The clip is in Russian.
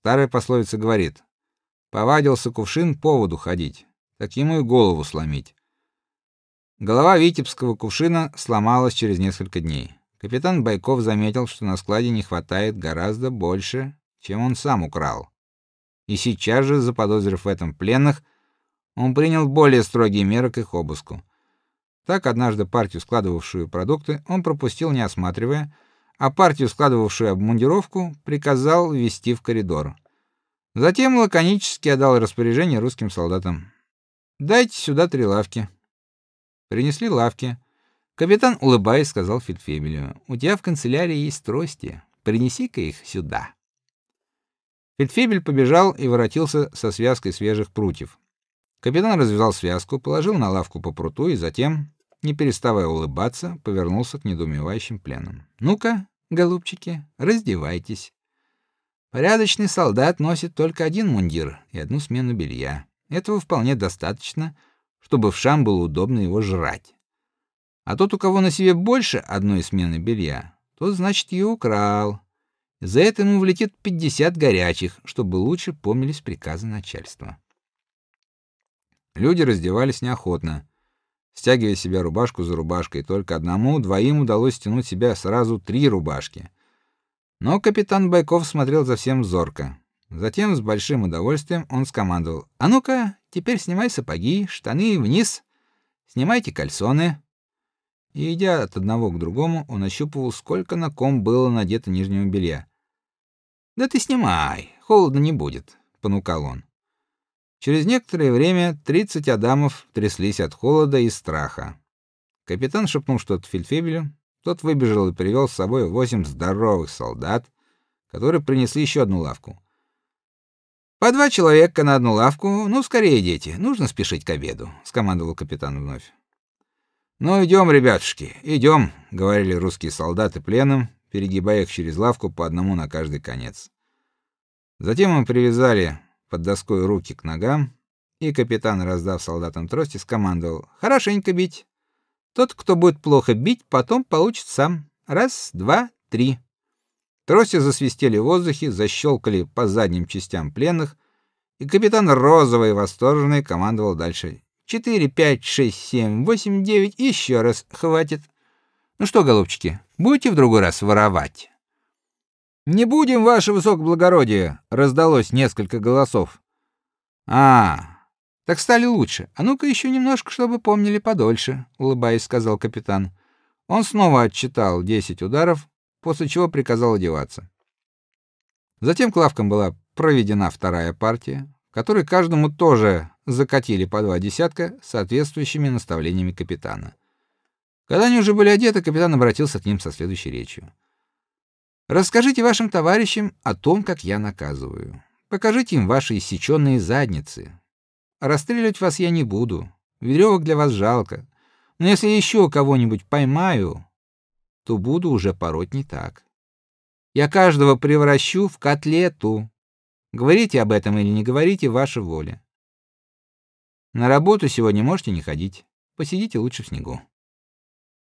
Старая пословица говорит: повадился кувшин по воду ходить, так ему и голову сломить. Голова Витебского кувшина сломалась через несколько дней. Капитан Байков заметил, что на складе не хватает гораздо больше, чем он сам украл. И сейчас же, заподозрив в этом пленных, он принял более строгие меры к их обыску. Так однажды партию, складывавшую продукты, он пропустил, не осматривая, а партию, складывавшую обмундировку, приказал ввести в коридор. Затем лаконически отдал распоряжение русским солдатам: "Дайте сюда три лавки". Принесли лавки. Капитан, улыбаясь, сказал фельдфебелю: "У тебя в канцелярии есть трости. Принеси-ка их сюда". Фельдфебель побежал и воротился со связкой свежих прутьев. Капитан развязал связку, положил на лавку по пруту и затем, не переставая улыбаться, повернулся к недоумевающим пленным. "Ну-ка, голубчики, раздевайтесь. Порядочный солдат носит только один мундир и одну смену белья. Этого вполне достаточно, чтобы в шам было удобно его жрать. А тот, у кого на себе больше одной смены белья, тот, значит, ее украл. За это ему влетит 50 горячих, чтобы лучше помнились приказы начальства. Люди раздевались неохотно, стягивая себе рубашку за рубашкой, только одному, двоим удалось стянуть себя сразу три рубашки. Но капитан Байков смотрел за всем зорко. Затем с большим удовольствием он скомандовал: "А ну-ка, теперь снимай сапоги, штаны вниз, снимайте кальсоны". И идя от одного к другому, он ощупывал, сколько на ком было надето нижнего белья. "Да ты снимай, холодно не будет", понукал он. Через некоторое время тридцать адамов тряслись от холода и страха. Капитан шепнул что-то фельдфебелю, тот выбежал и привел с собой восемь здоровых солдат, которые принесли еще одну лавку. По два человека на одну лавку. Ну, скорее, дети, нужно спешить к обеду, скомандовал капитан вновь. Ну идем, ребятушки, идем, говорили русские солдаты пленным, перегибая их через лавку по одному на каждый конец. Затем мы привязали под доской руки к ногам, и капитан, раздав солдатам трости, скомандовал: "Хорошенько бить. Тот, кто будет плохо бить, потом получит сам. Раз, два, три". Трости засвистели в воздухе, защелкали по задним частям пленных, и капитан розовый восторженный командовал дальше. «Четыре, пять, шесть, семь, восемь, девять, еще раз, хватит. Ну что, голубчики, будете в другой раз воровать? Не будем, ваше высокоблагородие, раздалось несколько голосов. А, так стали лучше. А ну-ка еще немножко, чтобы помнили подольше, улыбаясь, сказал капитан. Он снова отчитал десять ударов, после чего приказал одеваться. Затем к лавкам была проведена вторая партия, в которой каждому тоже закатили по два десятка соответствующими наставлениями капитана. Когда они уже были одеты, капитан обратился к ним со следующей речью: Расскажите вашим товарищам о том, как я наказываю. Покажите им ваши иссеченные задницы. Расстреливать вас я не буду. Веревок для вас жалко. Но если еще кого-нибудь поймаю, то буду уже пороть не так. Я каждого превращу в котлету. Говорите об этом или не говорите, ваша воля. На работу сегодня можете не ходить. Посидите лучше в снегу.